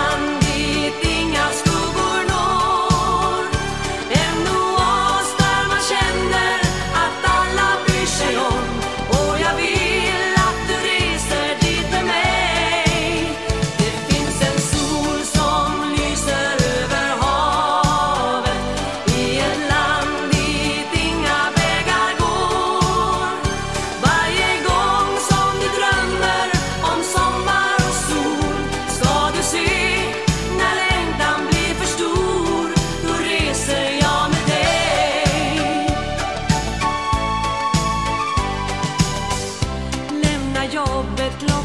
one jobbet långt